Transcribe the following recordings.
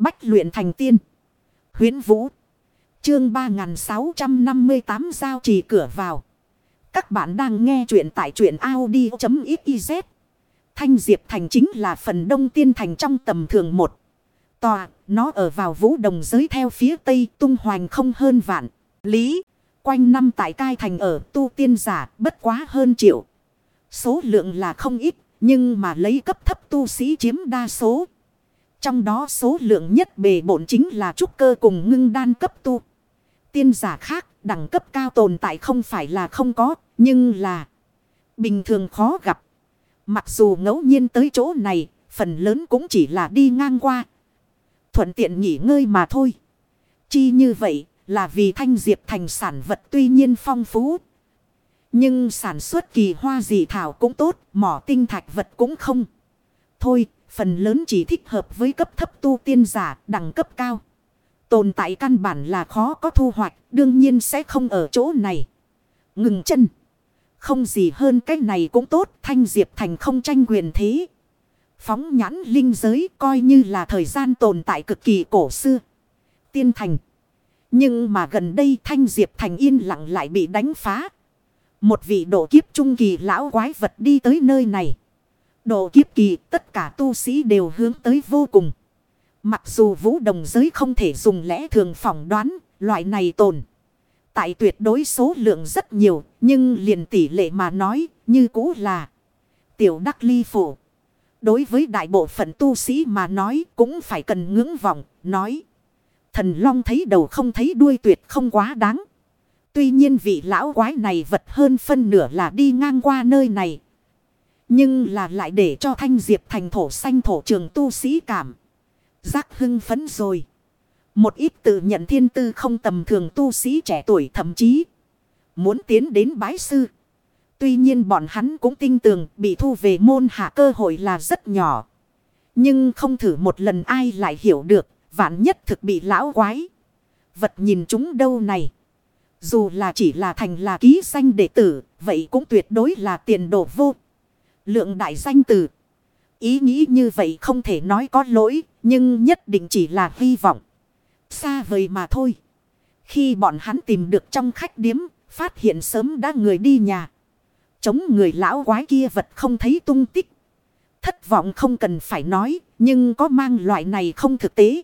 Bách luyện thành tiên. Huyến Vũ. Chương 3658 giao trì cửa vào. Các bạn đang nghe truyện tại truyện Audi.xyz. Thanh Diệp Thành chính là phần đông tiên thành trong tầm thường một. Tòa, nó ở vào vũ đồng giới theo phía tây tung hoành không hơn vạn. Lý, quanh năm tại cai thành ở tu tiên giả bất quá hơn triệu. Số lượng là không ít, nhưng mà lấy cấp thấp tu sĩ chiếm đa số. Trong đó số lượng nhất bề bổn chính là trúc cơ cùng ngưng đan cấp tu. Tiên giả khác, đẳng cấp cao tồn tại không phải là không có, nhưng là bình thường khó gặp. Mặc dù ngẫu nhiên tới chỗ này, phần lớn cũng chỉ là đi ngang qua. Thuận tiện nghỉ ngơi mà thôi. Chi như vậy là vì thanh diệp thành sản vật tuy nhiên phong phú. Nhưng sản xuất kỳ hoa dị thảo cũng tốt, mỏ tinh thạch vật cũng không. Thôi, phần lớn chỉ thích hợp với cấp thấp tu tiên giả, đẳng cấp cao. Tồn tại căn bản là khó có thu hoạch, đương nhiên sẽ không ở chỗ này. Ngừng chân. Không gì hơn cái này cũng tốt, thanh diệp thành không tranh quyền thế. Phóng nhãn linh giới coi như là thời gian tồn tại cực kỳ cổ xưa. Tiên thành. Nhưng mà gần đây thanh diệp thành yên lặng lại bị đánh phá. Một vị độ kiếp trung kỳ lão quái vật đi tới nơi này. Độ kiếp kỳ, tất cả tu sĩ đều hướng tới vô cùng. Mặc dù vũ đồng giới không thể dùng lẽ thường phỏng đoán loại này tồn. Tại tuyệt đối số lượng rất nhiều, nhưng liền tỷ lệ mà nói, như cũ là tiểu đắc ly phổ. Đối với đại bộ phận tu sĩ mà nói, cũng phải cần ngưỡng vọng, nói. Thần long thấy đầu không thấy đuôi tuyệt không quá đáng. Tuy nhiên vị lão quái này vật hơn phân nửa là đi ngang qua nơi này. Nhưng là lại để cho thanh diệp thành thổ xanh thổ trường tu sĩ cảm. Giác hưng phấn rồi. Một ít tự nhận thiên tư không tầm thường tu sĩ trẻ tuổi thậm chí. Muốn tiến đến bái sư. Tuy nhiên bọn hắn cũng tin tưởng bị thu về môn hạ cơ hội là rất nhỏ. Nhưng không thử một lần ai lại hiểu được. Vạn nhất thực bị lão quái. Vật nhìn chúng đâu này. Dù là chỉ là thành là ký danh đệ tử. Vậy cũng tuyệt đối là tiền đồ vô. Lượng đại danh từ Ý nghĩ như vậy không thể nói có lỗi. Nhưng nhất định chỉ là hy vọng. Xa vời mà thôi. Khi bọn hắn tìm được trong khách điếm. Phát hiện sớm đã người đi nhà. Chống người lão quái kia vật không thấy tung tích. Thất vọng không cần phải nói. Nhưng có mang loại này không thực tế.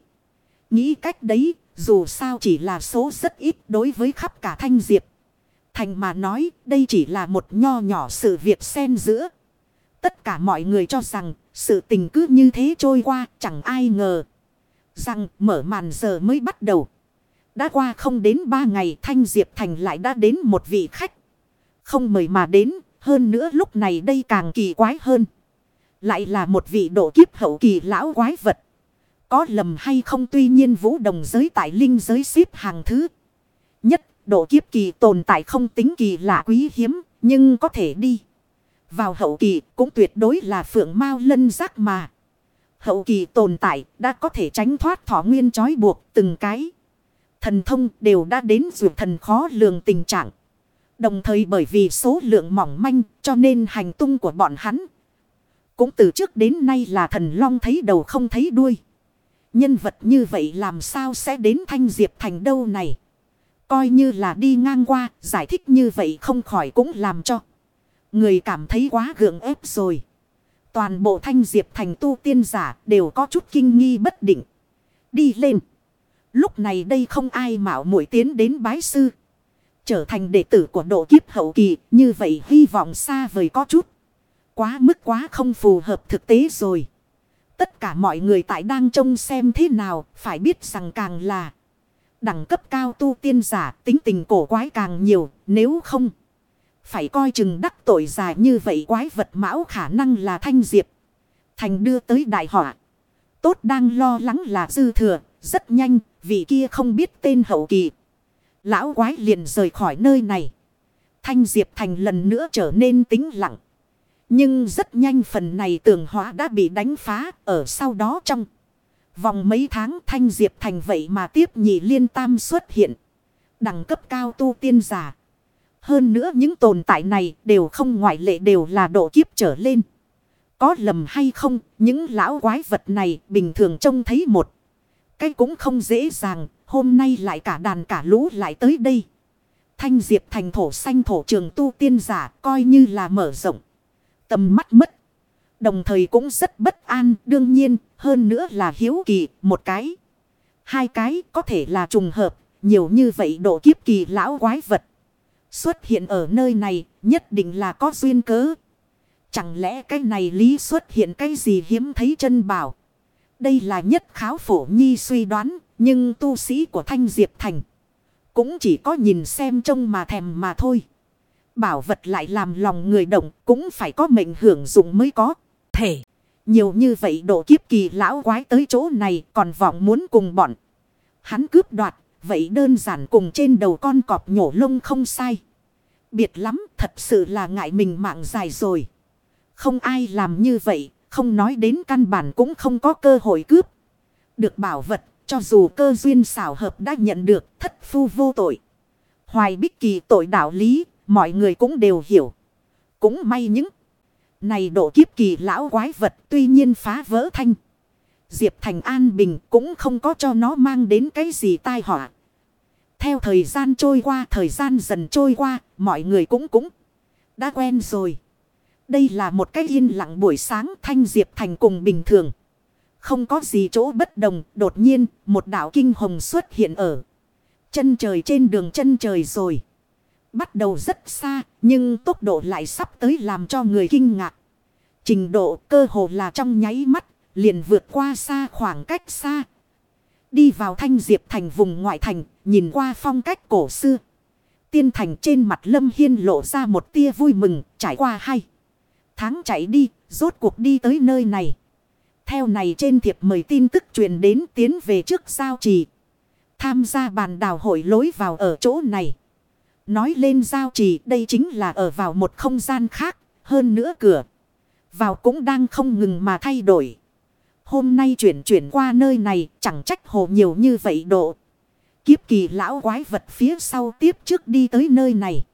Nghĩ cách đấy. Dù sao chỉ là số rất ít đối với khắp cả thanh diệp. Thành mà nói, đây chỉ là một nho nhỏ sự việc xen giữa. Tất cả mọi người cho rằng, sự tình cứ như thế trôi qua, chẳng ai ngờ. Rằng mở màn giờ mới bắt đầu. Đã qua không đến ba ngày, Thanh Diệp Thành lại đã đến một vị khách. Không mời mà đến. Hơn nữa lúc này đây càng kỳ quái hơn. Lại là một vị độ kiếp hậu kỳ lão quái vật. Có lầm hay không tuy nhiên vũ đồng giới tại linh giới xếp hàng thứ. Nhất, độ kiếp kỳ tồn tại không tính kỳ lạ quý hiếm. Nhưng có thể đi. Vào hậu kỳ cũng tuyệt đối là phượng mao lân giác mà. Hậu kỳ tồn tại đã có thể tránh thoát thỏ nguyên trói buộc từng cái. Thần thông đều đã đến dù thần khó lường tình trạng. Đồng thời bởi vì số lượng mỏng manh cho nên hành tung của bọn hắn. Cũng từ trước đến nay là thần long thấy đầu không thấy đuôi. Nhân vật như vậy làm sao sẽ đến thanh diệp thành đâu này. Coi như là đi ngang qua, giải thích như vậy không khỏi cũng làm cho. Người cảm thấy quá gượng ép rồi. Toàn bộ thanh diệp thành tu tiên giả đều có chút kinh nghi bất định. Đi lên. Lúc này đây không ai mạo muội tiến đến bái sư. Trở thành đệ tử của độ kiếp hậu kỳ. Như vậy hy vọng xa vời có chút. Quá mức quá không phù hợp thực tế rồi. Tất cả mọi người tại đang trông xem thế nào. Phải biết rằng càng là. Đẳng cấp cao tu tiên giả, tính tình cổ quái càng nhiều. Nếu không. Phải coi chừng đắc tội dài như vậy quái vật mão khả năng là thanh diệp. Thành đưa tới đại họa. Tốt đang lo lắng là dư thừa. Rất nhanh vì kia không biết tên hậu kỳ. Lão quái liền rời khỏi nơi này. Thanh diệp thành lần nữa trở nên tĩnh lặng. Nhưng rất nhanh phần này tường hóa đã bị đánh phá, ở sau đó trong. Vòng mấy tháng thanh diệp thành vậy mà tiếp nhị liên tam xuất hiện. Đẳng cấp cao tu tiên giả. Hơn nữa những tồn tại này đều không ngoại lệ đều là độ kiếp trở lên. Có lầm hay không, những lão quái vật này bình thường trông thấy một. Cái cũng không dễ dàng, hôm nay lại cả đàn cả lũ lại tới đây. Thanh Diệp thành thổ xanh thổ trường tu tiên giả coi như là mở rộng. Tầm mắt mất. Đồng thời cũng rất bất an đương nhiên hơn nữa là hiếu kỳ một cái. Hai cái có thể là trùng hợp nhiều như vậy độ kiếp kỳ lão quái vật. Xuất hiện ở nơi này nhất định là có duyên cớ. Chẳng lẽ cái này lý xuất hiện cái gì hiếm thấy chân bảo. Đây là nhất kháo phổ nhi suy đoán. Nhưng tu sĩ của Thanh Diệp Thành. Cũng chỉ có nhìn xem trông mà thèm mà thôi. Bảo vật lại làm lòng người động. Cũng phải có mệnh hưởng dụng mới có. Thể. Nhiều như vậy độ kiếp kỳ lão quái tới chỗ này. Còn vọng muốn cùng bọn. Hắn cướp đoạt. Vậy đơn giản cùng trên đầu con cọp nhổ lông không sai. Biệt lắm, thật sự là ngại mình mạng dài rồi. Không ai làm như vậy. Không nói đến căn bản cũng không có cơ hội cướp. Được bảo vật. Cho dù cơ duyên xảo hợp đã nhận được, thất phu vô tội. Hoài bích kỳ tội đạo lý. Mọi người cũng đều hiểu. Cũng may những. Này độ kiếp kỳ lão quái vật tuy nhiên phá vỡ thanh. Diệp Thành an bình cũng không có cho nó mang đến cái gì tai họa. Theo thời gian trôi qua, thời gian dần trôi qua, mọi người cũng cũng đã quen rồi. Đây là một cái yên lặng buổi sáng thanh diệp thành cùng bình thường. Không có gì chỗ bất đồng, đột nhiên một đảo kinh hồng xuất hiện ở chân trời trên đường chân trời rồi. Bắt đầu rất xa, nhưng tốc độ lại sắp tới làm cho người kinh ngạc. Trình độ cơ hồ là trong nháy mắt, liền vượt qua xa khoảng cách xa. Đi vào thanh diệp thành vùng ngoại thành, nhìn qua phong cách cổ xưa. Tiên thành trên mặt lâm hiên lộ ra một tia vui mừng, trải qua hai. Tháng chạy đi, rốt cuộc đi tới nơi này. Theo này trên thiệp mời tin tức truyền đến tiến về trước giao trì. Tham gia bàn đào hội lối vào ở chỗ này. Nói lên giao trì đây chính là ở vào một không gian khác, hơn nữa cửa. Vào cũng đang không ngừng mà thay đổi. Hôm nay chuyển chuyển qua nơi này chẳng trách hồ nhiều như vậy độ. Kiếp kỳ lão quái vật phía sau tiếp trước đi tới nơi này.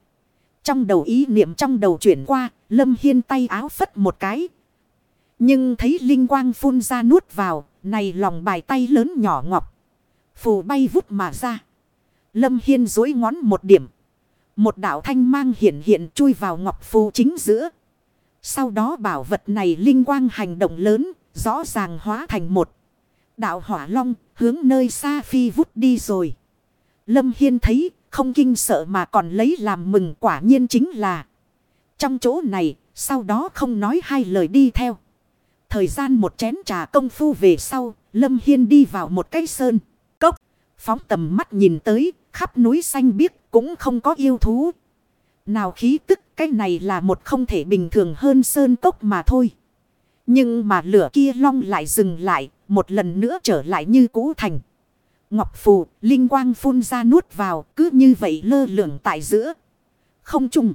Trong đầu ý niệm trong đầu chuyển qua, Lâm Hiên tay áo phất một cái. Nhưng thấy linh quang phun ra nuốt vào, này lòng bài tay lớn nhỏ ngọc. Phù bay vút mà ra. Lâm Hiên dối ngón một điểm. Một đạo thanh mang hiện hiện chui vào ngọc phù chính giữa. Sau đó bảo vật này linh quang hành động lớn, rõ ràng hóa thành một. Đạo hỏa long hướng nơi xa phi vút đi rồi. Lâm Hiên thấy không kinh sợ mà còn lấy làm mừng quả nhiên chính là. Trong chỗ này, sau đó không nói hai lời đi theo. Thời gian một chén trà công phu về sau, Lâm Hiên đi vào một cái sơn. Cốc. Phóng tầm mắt nhìn tới, khắp núi xanh biếc cũng không có yêu thú. Nào khí tức, cái này là một không thể bình thường hơn sơn cốc mà thôi. Nhưng mà lửa kia long lại dừng lại, một lần nữa trở lại như cũ thành. Ngọc phù, linh quang phun ra nuốt vào, cứ như vậy lơ lửng tại giữa. Không trùng.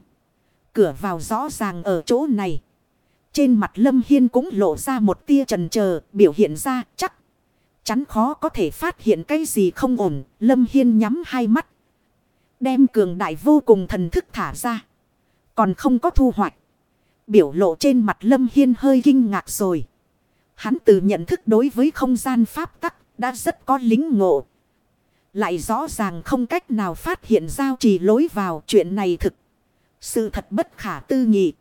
Cửa vào rõ ràng ở chỗ này. Trên mặt Lâm Hiên cũng lộ ra một tia trần chờ biểu hiện ra chắc. Chắn khó có thể phát hiện cái gì không ổn. Lâm Hiên nhắm hai mắt. Đem cường đại vô cùng thần thức thả ra. Còn không có thu hoạch. Biểu lộ trên mặt Lâm Hiên hơi kinh ngạc rồi. Hắn từ nhận thức đối với không gian pháp tắc đã rất có lính ngộ. Lại rõ ràng không cách nào phát hiện giao trì lối vào chuyện này thực. Sự thật bất khả tư nghị.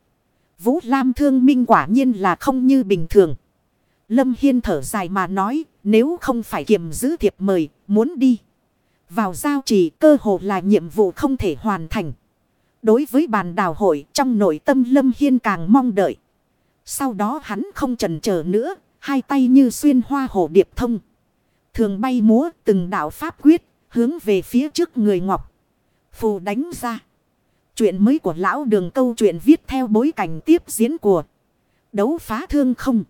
Vũ Lam thương minh quả nhiên là không như bình thường. Lâm Hiên thở dài mà nói, nếu không phải kiềm giữ thiệp mời, muốn đi. Vào giao trì cơ hồ là nhiệm vụ không thể hoàn thành. Đối với bàn đào hội trong nội tâm Lâm Hiên càng mong đợi. Sau đó hắn không chần chờ nữa, hai tay như xuyên hoa hổ điệp thông. Thường bay múa từng đạo pháp quyết, hướng về phía trước người ngọc. Phù đánh ra. Chuyện mới của lão đường câu chuyện viết theo bối cảnh tiếp diễn của đấu phá thương không.